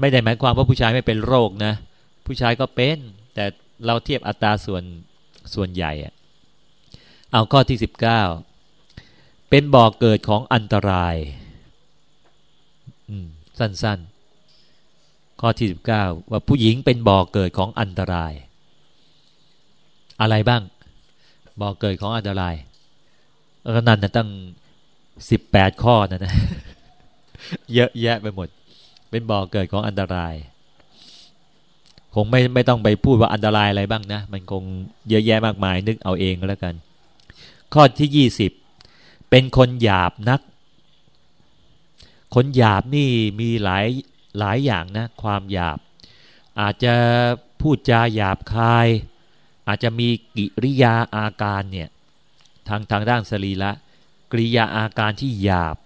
ไม่ได้หมายความว่าผู้ชายไม่เป็นโรคนะ ผู้ชายก็เป็น แต่เราเทียบอัตราส่วนส่วนใหญ่อะเอาข้อที่สิบเก้าเป็นบ่อกเกิดของอันตรายสั้นๆ ข้อที่สิบเก้าว่าผู้หญิงเป็นบ่อกเกิดของอันตราย อะไรบ้าง บ่อกเกิดของอันตรายก็นั่นนะตั้งสิบแปดข้อนะนะ เยอะแยะไปหมด เป็นบ่อเกิดของอันตราย คงไม่ไม่ต้องไปพูดว่าอันตรายอะไรบ้างนะ มันคงเยอะแยะมากมายนึกเอาเองก็แล้วกัน ข้อที่ยี่สิบเป็นคนหยาบนัก คนหยาบนี่มีหลายหลายอย่างนะ ความหยาบ อาจจะพูดจาหยาบคาย อาจจะมีกิริยาอาการเนี่ยทางทางด้านสรีระกิริยาอาการที่หยาบ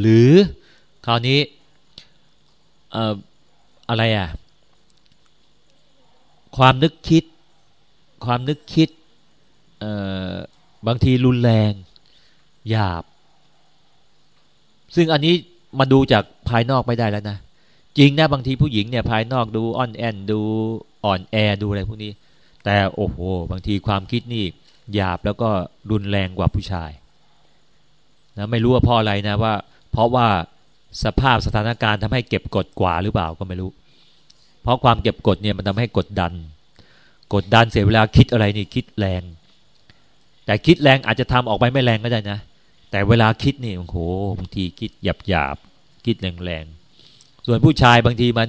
หรือ คราวนี้อะไรอะ ความนึกคิด ความนึกคิดบางทีรุนแรงหยาบ ซึ่งอันนี้มาดูจากภายนอกไม่ได้แล้วนะ จริงนะบางทีผู้หญิงเนี่ยภายนอกดูอ่อนแอนดูอ่อนแอดูอะไรพวกนี้ แต่โอ้โหบางทีความคิดนี่หยาบแล้วก็รุนแรงกว่าผู้ชายนะไม่รู้ว่าเพราะอะไรนะว่า เพราะว่า สภาพสถานการณ์ทำให้เก็บกดกว่าหรือเปล่าก็ไม่รู้ เพราะความเก็บกดเนี่ยมันทำให้กดดัน กดดันเสียเวลาคิดอะไรนี่คิดแรง แต่คิดแรงอาจจะทำออกไปไม่แรงก็ได้นะ แต่เวลาคิดนี่โอ้โหบางทีคิดหยาบหยาบคิดแรงแรงส่วนผู้ชายบางทีมัน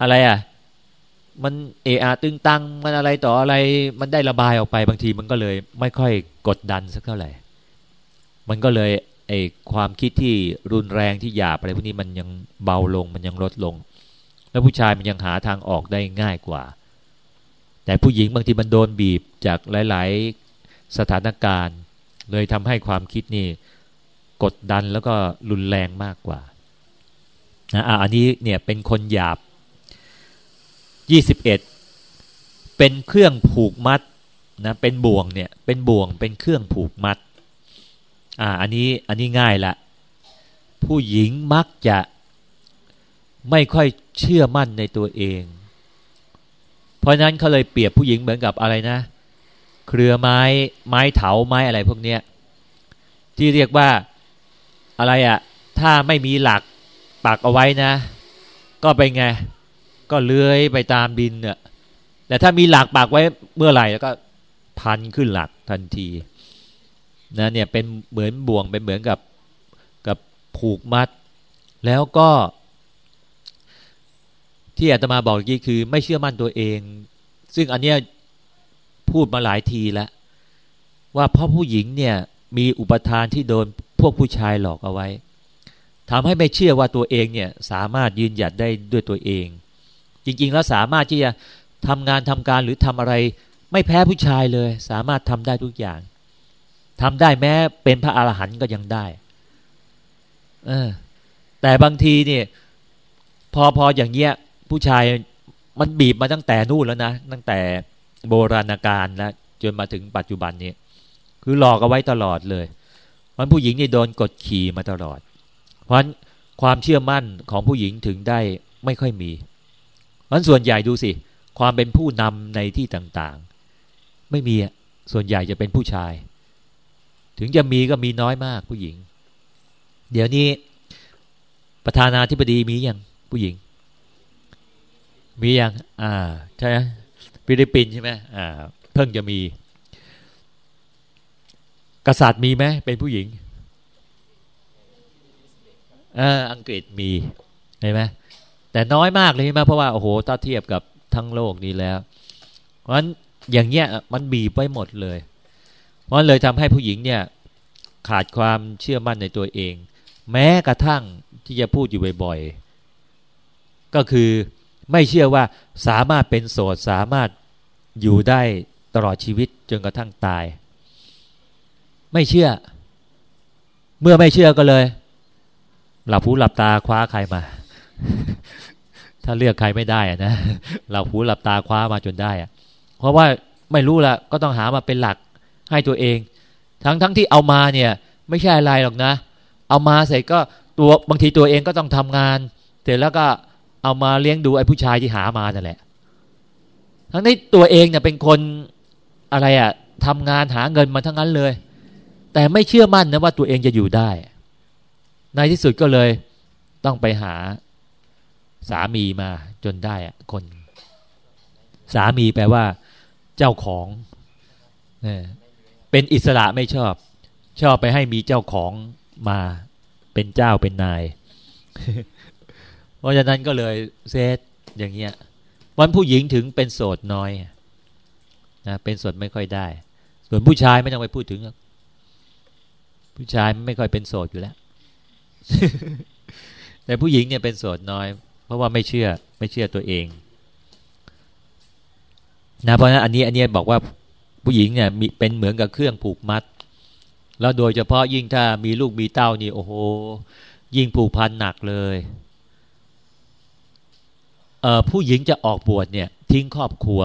อะไรอะมันเออาตึงตังมันอะไรต่ออะไรมันได้ระบายออกไปบางทีมันก็เลย ไม่ค่อยกดดันสักเท่าไหร่ มันก็เลย ไอความคิดที่รุนแรงที่หยาบอะไรพวกนี้มันยังเบาลงมันยังลดลง แล้วผู้ชายมันยังหาทางออกได้ง่ายกว่า แต่ผู้หญิงบางทีมันโดนบีบจากหลาย ๆสถานการณ์ เลยทำให้ความคิดนี่กดดันแล้วก็รุนแรงมากกว่านะอันนี้เนี่ยเป็นคนหยาบยี่สิบเอ็ดเป็นเครื่องผูกมัดนะเป็นบ่วงเนี่ยเป็นบ่วงเป็นเครื่องผูกมัด อ่า อันนี้อันนี้ง่ายละ ผู้หญิงมักจะไม่ค่อยเชื่อมั่นในตัวเอง เพราะนั้นเขาเลยเปรียบผู้หญิงเหมือนกับอะไรนะ เครือไม้ไม้เถาไม้อะไรพวกเนี้ยที่เรียกว่าอะไรอะถ้าไม่มีหลักปักเอาไว้นะ ก็เป็นไง ก็เลื้อยไปตามดินเนี่ยแต่ถ้ามีหลักปากไว้เมื่อไหร่แล้วก็พันขึ้นหลักทันที นะเนี่ยเป็นเหมือนบ่วงเป็นเหมือนกับกับผูกมัด แล้วก็ที่อาตมาบอกกี้คือ ไม่เชื่อมั่นตัวเอง ซึ่งอันเนี้ยพูดมาหลายทีแล้ว ว่าเพราะผู้หญิงเนี่ยมีอุปทานที่โดนพวกผู้ชายหลอกเอาไว้ทำให้ไม่เชื่อว่าตัวเองเนี่ยสามารถยืนหยัดได้ด้วยตัวเอง จริง ๆ แล้วสามารถที่จะทำงานทำการหรือทำอะไร ไม่แพ้ผู้ชายเลย สามารถทำได้ทุกอย่าง ทำได้แม้เป็นพระอาหารหันต์ก็ยังได้เออแต่บางทีเนี่ยพอพออย่างเงี้ยผู้ชายมันบีบมาตั้งแต่นู่นแล้วนะตั้งแต่โบราณกาลแล้วจนมาถึงปัจจุบันนี้คือหลอกเอาไว้ตลอดเลยมันผู้หญิงนี่โดนกดขี่มาตลอด เพราะฉะนั้นความเชื่อมั่นของผู้หญิงถึงได้ไม่ค่อยมีมันส่วนใหญ่ดูสิ ความเป็นผู้นำในที่ต่างๆ ไม่มีส่วนใหญ่จะเป็นผู้ชาย ถึงจะมีก็มีน้อยมากผู้หญิง เดี๋ยวนี้ประธานาธิบดีมียังผู้หญิง มียังอ่าใช่ไหมฟิลิปปินส์ใช่ไหมอ่าเพิ่งจะมี กษัตริย์มีไหมเป็นผู้หญิงอ่าอังกฤษมีเห็นไหมแต่น้อยมากเลยใช่ไหมเพราะว่าโอ้โหถ้าเทียบกับทั้งโลกนี้แล้ว เพราะฉะนั้นอย่างเงี้ยมันบีบไปหมดเลย เพราะเลยทำให้ผู้หญิงเนี่ยขาดความเชื่อมั่นในตัวเอง แม้กระทั่งที่จะพูดอยู่บ่อยๆก็คือไม่เชื่อว่าสามารถเป็นโสดสามารถอยู่ได้ตลอดชีวิตจนกระทั่งตาย ไม่เชื่อ เมื่อไม่เชื่อก็เลย หลับหูหลับตาคว้าใครมา ถ้าเลือกใครไม่ได้นะเราหูหลับตาคว้ามาจนได้อะเพราะว่าไม่รู้ละก็ต้องหามาเป็นหลัก ให้ตัวเอง ทั้งทั้งที่เอามาเนี่ยไม่ใช่อะไรหรอกนะ เอามาเสร็จก็ตัวบางทีตัวเองก็ต้องทำงาน เสร็จแล้วก็เอามาเลี้ยงดูไอ้ผู้ชายที่หามานั่นแหละ ทั้งนี้ตัวเองเนี่ยเป็นคนอะไรอะทำงานหาเงินมาทั้งนั้นเลย แต่ไม่เชื่อมั่นนะว่าตัวเองจะอยู่ได้ ในที่สุดก็เลยต้องไปหาสามีมาจนได้อะคน สามีแปลว่า เจ้าของเนี่ย เป็นอิสระไม่ชอบ ชอบไปให้มีเจ้าของมาเป็นเจ้าเป็นนาย เพราะฉะนั้นก็เลยเซตอย่างเงี้ย วันผู้หญิงถึงเป็นโสดน้อยนะเป็นโสดไม่ค่อยได้ ส่วนผู้ชายไม่ต้องไปพูดถึงผู้ชายไม่ค่อยเป็นโสดอยู่แล้ว แต่ผู้หญิงเนี่ยเป็นโสดน้อย เพราะว่าไม่เชื่อไม่เชื่อตัวเองนะเพราะฉะนั้นอันนี้อันนี้บอกว่า ผู้หญิงเนี่ยมีเป็นเหมือนกับเครื่องผูกมัด แล้วโดยเฉพาะยิ่งถ้ามีลูกมีเต้านี่โอ้โหยิ่งผูกพันหนักเลยเอ่อผู้หญิงจะออกบวชเนี่ย ทิ้งครอบครัว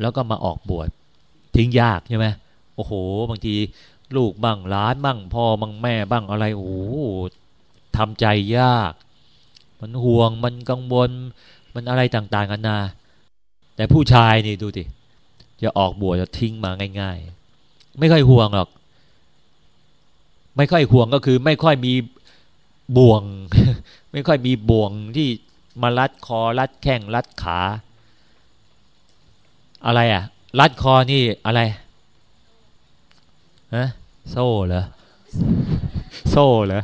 แล้วก็มาออกบวชทิ้งยากใช่ไหมโอ้โห บางทีลูกบ้างล้านบ้างพ่อบ้างแม่บ้างอะไรโอ้โหทำใจยาก มันห่วงมันกังวลมันอะไรต่างๆกันนาแต่ผู้ชายนี่ดูดิ จะออกบวชจะทิ้งมาง่าย ๆ ไม่ค่อยห่วงหรอก ไม่ค่อยห่วงก็คือ ไม่ค่อยมีบ่วง ไม่ค่อยมีบ่วงที่มารัดคอรัดแข้งรัดขา อะไรอะ รัดคอนี่อะไรฮะโซ่เหรอโซ่เหรอ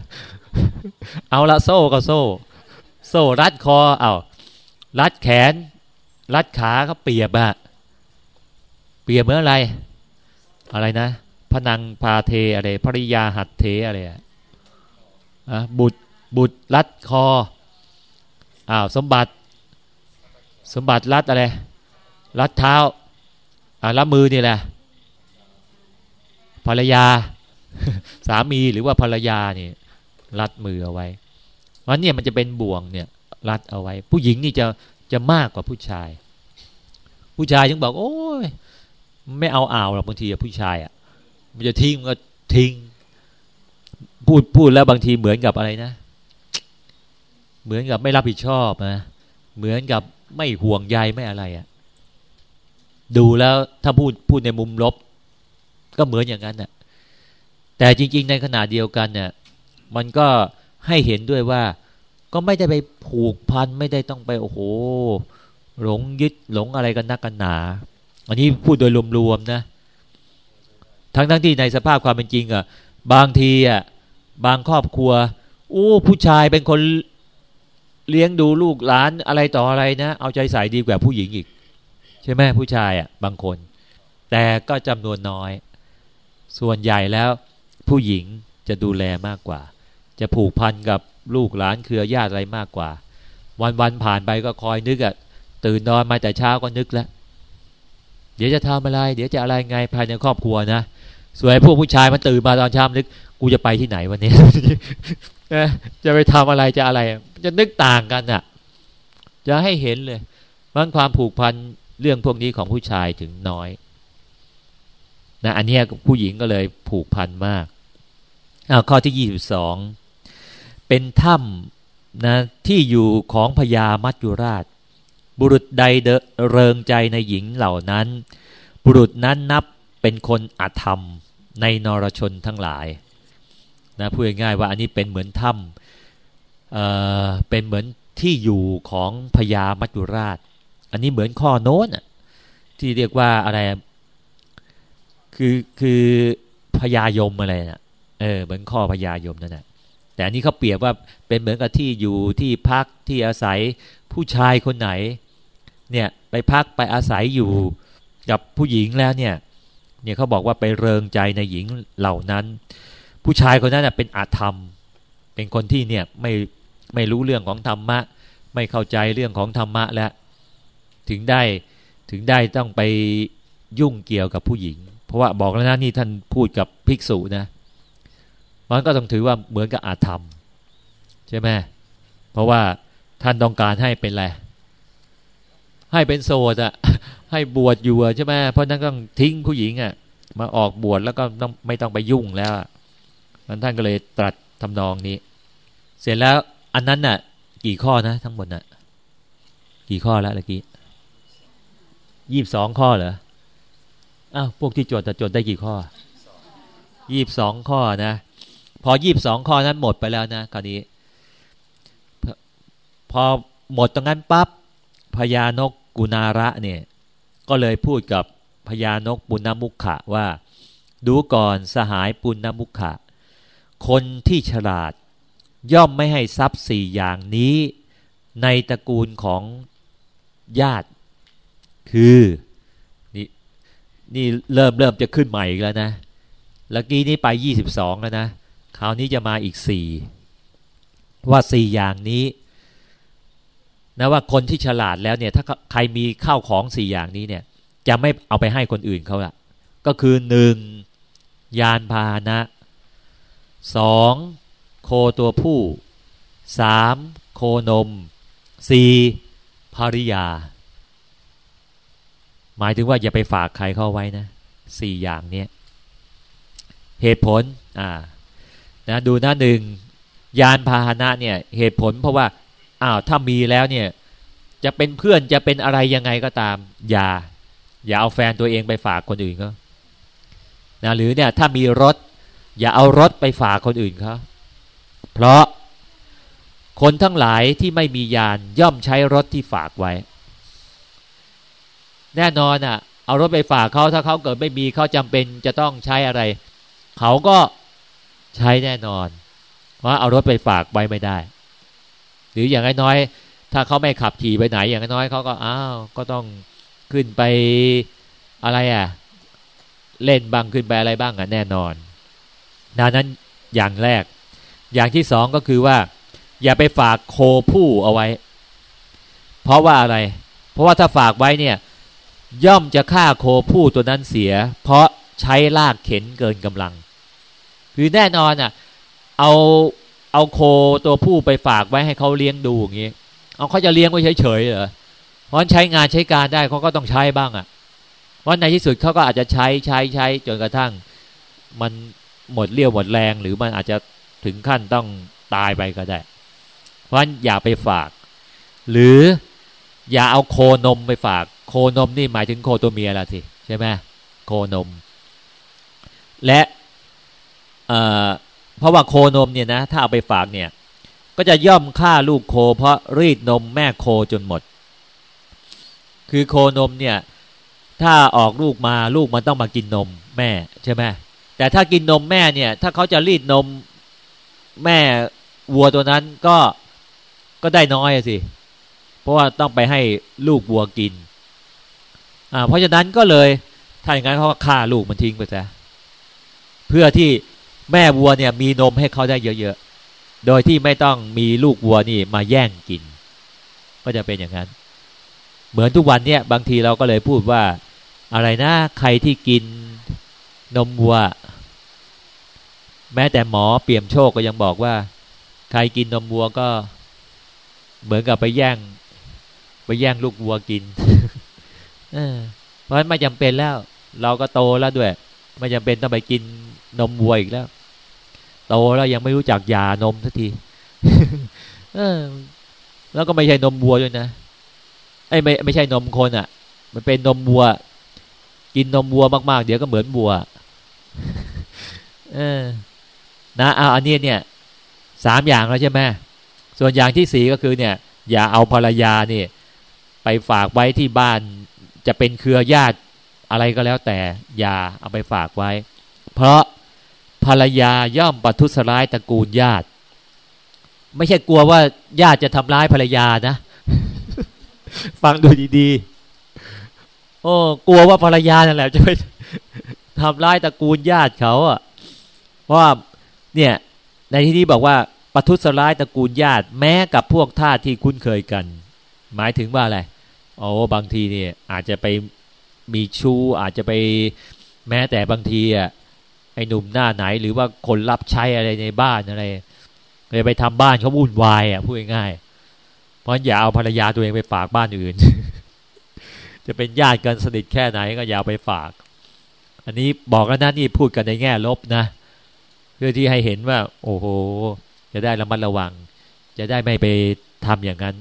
เอาละโซ่ก็โซ่ โซ่รัดคอเอารัดแขน รัดขาเขาเปียบอะ เปรียบเหมือนอะไร อะไรนะพนังพาเทอะไรภริยาหัดเทอะไรอะบุตรบุตรรัดคออ้าวสมบัติ สมบัติรัดอะไรรัดเท้าอ่ารับมือนี่แหละภรรยา สามีหรือว่าภรรยาเนี่ยรัดมือเอาไว้วันนี้มันจะเป็นบ่วงเนี่ยรัดเอาไว้ ผู้หญิงนี่จะจะมากกว่าผู้ชาย ผู้ชายยังบอก โอ้ย ไม่เอาอ่าวหรอกบางทีผู้ชายอะมันจะทิ้งก็ทิ้ง พูดพูดแล้วบางทีเหมือนกับอะไรนะ เหมือนกับไม่รับผิดชอบนะเหมือนกับไม่ห่วงใยไม่อะไรอะ ดูแล้วถ้าพูดพูดในมุมลบ ก็เหมือนอย่างนั้นน่ะ แต่จริง ๆ ในขณะเดียวกันเนี่ยมันก็ให้เห็นด้วยว่า ก็ไม่ได้ไปผูกพันไม่ได้ต้องไปโอ้โหหลงยึดหลงอะไรกันนักกันหนา อันนี้พูดโดยรวมๆนะ ทั้งทั้งที่ในสภาพความเป็นจริงอะ่ะ บางทีอะ่ะบางครอบครัวโอ้ผู้ชายเป็นคนเลี้ยงดูลูกหลานอะไรต่ออะไรนะ เอาใจใส่ดีกว่าผู้หญิงอีก ใช่ไหมผู้ชายอะ่ะ บางคน แต่ก็จำนวนน้อย ส่วนใหญ่แล้ว ผู้หญิงจะดูแลมากกว่า จะผูกพันกับลูกหลานเครือญาติอะไรมากกว่า วันวันผ่านไปก็คอยนึกอะ่ะตื่นนอนมาแต่เช้าก็นึกแล้ว ดี๋ยวจะทำอะไร เดี๋ยวจะอะไรไงภายในครอบครัวนะส่วนพวกผู้ชายมันตื่นมาตอนเช้านึกกูจะไปที่ไหนวันนี้จะไปทำอะไรจะอะไร จะนึกต่างกันอะ จะให้เห็นเลยมันความผูกพันเรื่องพวกนี้ของผู้ชายถึงน้อยนะอันนี้ผู้หญิงก็เลยผูกพันมากอาข้อที่ยี่สิบสองเป็นถ้ำนะที่อยู่ของพญามัจจุราช บุรุษใดเดเริงใจในหญิงเหล่านั้น บุรุษนั้นนับเป็นคนอธรรมในนรชนทั้งหลายนะพูดง่ายๆว่าอันนี้เป็นเหมือนถ้ำเอ่อเป็นเหมือนที่อยู่ของพญามัจจุราช อันนี้เหมือนข้อโน้นที่เรียกว่าอะไรคือคือพญายมอะไรนะเออเหมือนข้อพญายมนั่นแหละแต่อันนี้เขาเปรียบว่าเป็นเหมือนกับที่อยู่ที่พักที่อาศัยผู้ชายคนไหน เนี่ยไปพักไปอาศัยอยู่กับผู้หญิงแล้วเนี่ยเนี่ยเขาบอกว่าไปเริงใจในหญิงเหล่านั้น ผู้ชายคนนั้นเป็นอาธรรม เป็นคนที่เนี่ยไม่ไม่รู้เรื่องของธรรมะ ไม่เข้าใจเรื่องของธรรมะแล้วถึงได้ถึงได้ต้องไปยุ่งเกี่ยวกับผู้หญิง เพราะว่าบอกแล้วนะนี่ท่านพูดกับภิกษุนะมันก็ต้องถือว่าเหมือนกับอาธรรม ใช่ไหมเพราะว่าท่านต้องการให้เป็นอะไร ให้เป็นโสดอะให้บวชอยู่ใช่ไหมเพราะนั้นต้องทิ้งผู้หญิงอะมาออกบวชแล้วก็ต้องไม่ต้องไปยุ่งแล้วมันท่านก็เลยตรัสทำนองนี้ เสร็จแล้วอันนั้นน่ะ กี่ข้อนะ ทั้งหมดน่ะ กี่ข้อแล้วเมื่อกี้ยี่บสองข้อเหรออ้าวพวกที่จดจะจดได้กี่ข้อยี่บสองข้อนะพอยี่บสองข้อนั้นหมดไปแล้วนะคราวนี้ พอหมดตรงนั้นปับ๊บพญานก กุณาระเนี่ยก็เลยพูดกับพญานกปุณณมุขะว่า ดูก่อนสหายปุณณมุขะ คนที่ฉลาดย่อมไม่ให้ทรัพย์สี่อย่างนี้ ในตระกูลของญาติ คือนี่นี่เริ่มเริ่มจะขึ้นใหม่อีกแล้วนะแล้วกี้นี้ไปยี่สิบสองแล้วนะ คราวนี้จะมาอีกสี่ว่าสี่อย่างนี้ นะว่าคนที่ฉลาดแล้วเนี่ยถ้าใครมีข้าวของสี่อย่างนี้เนี่ย จะไม่เอาไปให้คนอื่นเขาละก็คือหนึ่งยานพาหนะสองโคตัวผู้สามโคนมสี่ภริยา หมายถึงว่าอย่าไปฝากใครเข้าไว้นะสี่อย่างเนี้ยเหตุผลอ่านะดูหน้าหนึ่งยานพาหนะเนี่ยเหตุผลเพราะว่า อ้าวถ้ามีแล้วเนี่ย จะเป็นเพื่อนจะเป็นอะไรยังไงก็ตาม อย่า อย่าเอาแฟนตัวเองไปฝากคนอื่นเขานะหรือเนี่ยถ้ามีรถ อย่าเอารถไปฝากคนอื่นเขาเพราะคนทั้งหลายที่ไม่มียานย่อมใช้รถที่ฝากไว้ แน่นอนอะ เอารถไปฝากเขาถ้าเขาเกิดไม่มีเขาจำเป็นจะต้องใช้อะไร เขาก็ใช้แน่นอนว่าเอารถไปฝากไว้ไม่ได้ หรืออย่างน้อยถ้าเขาไม่ขับขี่ไปไหน อย่างน้อยเขาก็อ้าวก็ต้องขึ้นไปอะไรอะ เล่นบ้างขึ้นไปอะไรบ้างอะแน่นอนดังนั้นอย่างแรก อย่างที่สองก็คือว่า อย่าไปฝากโคผู้เอาไว้ เพราะว่าอะไร เพราะว่าถ้าฝากไว้เนี่ย ย่อมจะฆ่าโคผู้ตัวนั้นเสีย เพราะใช้ลากเข็นเกินกำลัง คือแน่นอนอะ เอา เอาโคตัวผู้ไปฝากไว้ให้เขาเลี้ยงดูอย่างนี้เอาเขาจะเลี้ยงไว้เฉยๆเหรอเพราะใช้งานใช้การได้เขาก็ต้องใช้บ้างอะ่ะว่าในที่สุดเขาก็อาจจะใช้ใช้ใช้จนกระทั่ง มันหมดเรี่ยวหมดแรงหรือมันอาจจะถึงขั้นต้องตายไปก็ได้ เพราะฉะนั้นอย่าไปฝาก หรืออย่าเอาโคนมไปฝาก โคนมนี่หมายถึงโคตัวเมียละทีใช่ไหมโคนม และเเพราะว่าโคนมเนี่ยนะถ้าเอาไปฝากเนี่ย ก็จะย่อมฆ่าลูกโค เพราะรีดนมแม่โคจนหมด คือโคนมเนี่ย ถ้าออกลูกมาลูกมันต้องมากินนมแม่ใช่ไหมแต่ถ้ากินนมแม่เนี่ย ถ้าเขาจะรีดนมแม่วัวตัวนั้นก็ก็ได้น้อยสิเพราะว่าต้องไปให้ลูกวัวกิน อ่า เพราะฉะนั้นก็เลยถ้าอย่างนั้นเขาก็ฆ่าลูกมันทิ้งไปซะเพื่อที่ แม่วัวเนี่ยมีนมให้เขาได้เยอะๆ โดยที่ไม่ต้องมีลูกวัวนี่มาแย่งกิน ก็จะเป็นอย่างนั้น เหมือนทุกวันเนี่ยบางทีเราก็เลยพูดว่า อะไรนะใครที่กินนมวัว แม้แต่หมอเปี่ยมโชคก็ยังบอกว่า ใครกินนมวัวก็ เหมือนกับไปแย่ง ไปแย่งลูกวัวกินเพราะฉะนั้นไม่จำเป็นแล้ว เราก็โตแล้วด้วย ไม่จำเป็นต้องไปกิน นมวัวอีกแล้วโตแล้วยังไม่รู้จักยานมสักทีเออ แล้วก็ไม่ใช่นมวัวด้วยนะไอ้ไม่ไม่ใช่นมคนอะ่ะ มันเป็นนมวัว กินนมวัวมากๆ เดี๋ยวก็เหมือนวัว เออ นะเอาอันนี้เนี่ยสามอย่างแล้วใช่ไหมส่วนอย่างที่สี่ก็คือเนี่ย อย่าเอาภรรยาเนี่ยไปฝากไว้ที่บ้านจะเป็นเครือญาติอะไรก็แล้วแต่ อย่าเอาไปฝากไว้ เพราะ ภรรยาย่อมปัทุสร้ายตระกูลญาติ ไม่ใช่กลัวว่าญาติจะทำร้ายภรรยานะ ฟังดูดีๆโอ้กลัวว่าภรรยานั่นแหละจะไปทำร้ายตระกูลญาติเขาอะเพราะว่าเนี่ยในที่นี้บอกว่าปัทุสร้ายตระกูลญาติแม้กับพวกท่าที่คุ้นเคยกัน หมายถึงว่าอะไรโอ้บางทีเนี่ยอาจจะไปมีชู้อาจจะไปแม้แต่บางทีอะ ไอ้หนุ่มหน้าไหนหรือว่าคนรับใช้อะไรในบ้านอะไรเลยไปทำบ้านเขาวุ่นวายอะพูดง่ายเพราะอย่าเอาภรรยาตัวเองไปฝากบ้านอื่น จะเป็นญาติกันสนิทแค่ไหนก็อย่าไปฝาก อันนี้บอกแล้วนะนี่พูดกันในแง่ลบนะเพื่อที่ให้เห็นว่า โอ้โห จะได้ระมัดระวัง จะได้ไม่ไปทำอย่างนั้น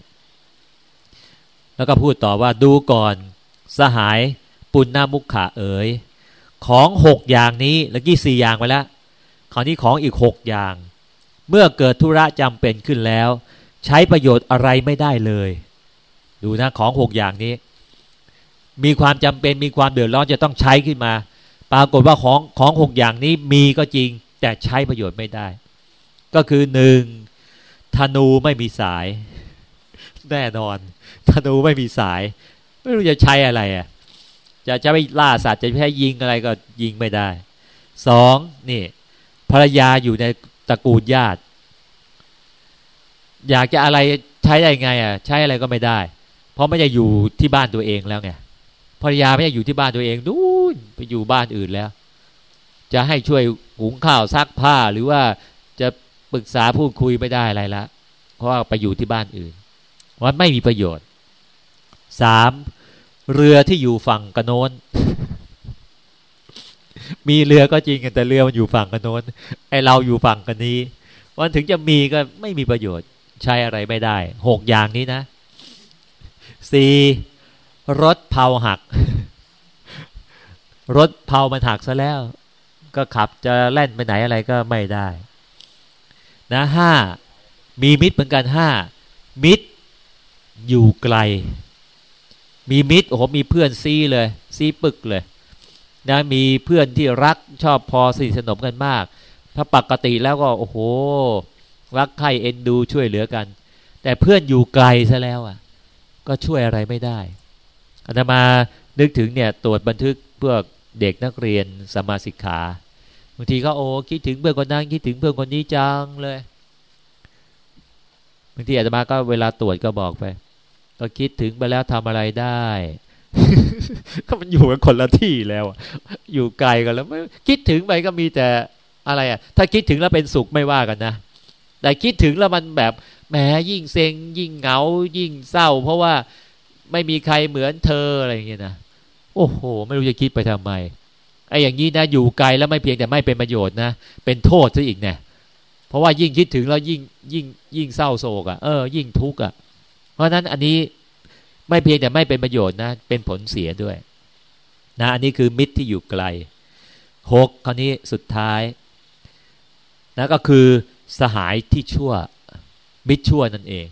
แล้วก็พูดต่อว่าดูก่อน สหายปุณณมุขขาเอ๋ย ของหกอย่างนี้แล้วกี้สี่อย่างไปแล้วคราวนี้ของอีกหกอย่าง เมื่อเกิดธุระจำเป็นขึ้นแล้ว ใช้ประโยชน์อะไรไม่ได้เลย ดูนะของหกอย่างนี้ มีความจำเป็นมีความเดือดร้อนจะต้องใช้ขึ้นมา ปรากฏว่าของของหกอย่างนี้มีก็จริงแต่ใช้ประโยชน์ไม่ได้ ก็คือหนึ่งธนูไม่มีสาย แน่นอนธนูไม่มีสาย ไม่รู้จะใช้อะไรอะ จะจะไปล่าสัตว์จะใช้ยิงอะไรก็ยิงไม่ได้สองนี่ภรรยาอยู่ในตระกูลญาติ อยากจะอะไรใช้ได้ไงอะ ใช้อะไรก็ไม่ได้ เพราะไม่จะอยู่ที่บ้านตัวเองแล้วไงภรรยาไม่ได้อยู่ที่บ้านตัวเองนู่นไปอยู่บ้านอื่นแล้ว จะให้ช่วยหุงข้าวซักผ้าหรือว่าจะปรึกษาพูดคุยไม่ได้อะไรละเพราะว่าไปอยู่ที่บ้านอื่นว่าไม่มีประโยชน์สาม เรือที่อยู่ฝั่งกระโน้น มีเรือก็จริงแต่เรือมันอยู่ฝั่งกระโน้น ไอเราอยู่ฝั่งกันนี้วันถึงจะมีก็ไม่มีประโยชน์ใช้อะไรไม่ได้หกอย่างนี้นะสี่รถเผาหัก รถเผามันหักซะแล้ว ก็ขับจะแล่นไปไหนอะไรก็ไม่ได้ นะห้ามีมิตรเหมือนกันห้ามิตรอยู่ไกล มีมิตรโอ้โหมีเพื่อนซีเลยซีปึกเลยนะมีเพื่อนที่รักชอบพอสนิทสนมกันมาก ถ้าปกติแล้วก็โอ้โห รักใครเอ็นดูช่วยเหลือกัน แต่เพื่อนอยู่ไกลซะแล้วอะ ก็ช่วยอะไรไม่ได้อาตมานึกถึงเนี่ยตรวจบันทึกเพื่อเด็กนักเรียนสมาสิกขาบางทีก็โอ้คิดถึงเพื่อนคนนั้นคิดถึงเพื่อนคนนี้จังเลยบางทีอาตมาก็เวลาตรวจก็บอกไป ก็คิดถึงไปแล้วทำอะไรได้ ก็มันอยู่กันคนละที่แล้วอยู่ไกลกันแล้วไม่คิดถึงไปก็มีแต่อะไรอะ ถ้าคิดถึงแล้วเป็นสุขไม่ว่ากันนะแต่คิดถึงแล้วมันแบบแหมยิ่งเซ็งยิ่งเหงา ยิ่งเศร้า เพราะว่าไม่มีใครเหมือนเธออะไรอย่างเงี้ยนะโอ้โห ไม่รู้จะคิดไปทำไมไอ้อย่างนี้นะอยู่ไกลแล้วไม่เพียงแต่ไม่เป็นประโยชน์นะเป็นโทษซะอีกเนี่ยเพราะว่ายิ่งคิดถึงแล้วยิ่งยิ่งยิ่งเศร้าโศกอะ่ะเออยิ่งทุกข์อะ ราะนั้นอันนี้ไม่เพียงแต่ไม่เป็นประโยชน์นะ เป็นผลเสียด้วย นะ อันนี้คือมิตรที่อยู่ไกลหกคราวนี้สุดท้ายนะก็คือสหายที่ชั่ว มิตรชั่วนั่นเอง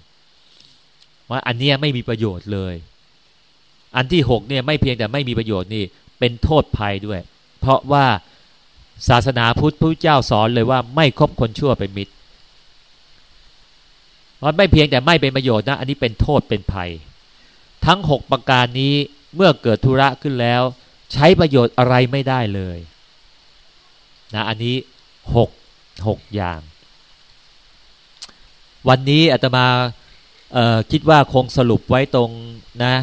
ว่าอันนี้ไม่มีประโยชน์เลย อันที่หกเนี่ยไม่เพียงแต่ไม่มีประโยชน์นี่เป็นโทษภัยด้วย เพราะว่าศาสนาพุทธพระเจ้าสอนเลยว่าไม่คบคนชั่วเป็นมิตร มันไม่เพียงแต่ไม่เป็นประโยชน์นะ อันนี้เป็นโทษเป็นภัย ทั้งหกประการนี้เมื่อเกิดธุระขึ้นแล้ว ใช้ประโยชน์อะไรไม่ได้เลยนะอันนี้หกหกอย่าง วันนี้อาตมาคิดว่าคงสรุปไว้ตรงนะ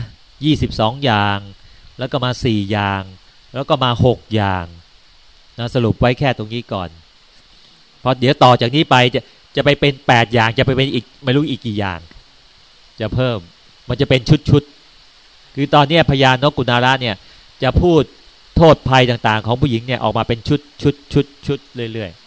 ยี่สิบสองอย่าง แล้วก็มาสี่อย่าง แล้วก็มาหกอย่างนะสรุปไว้แค่ตรงนี้ก่อนเพราะเดี๋ยวต่อจากนี้ไปจะ จะไปเป็นแปดอย่างจะไปเป็นอีกไม่รู้อีกกี่อย่าง จะเพิ่มมันจะเป็นชุดชุดคือตอนนี้พญานกกุณาระเนี่ย จะพูดโทษภัยต่างๆ ของผู้หญิงเนี่ยออกมาเป็นชุดชุดชุดชุดเรื่อยๆ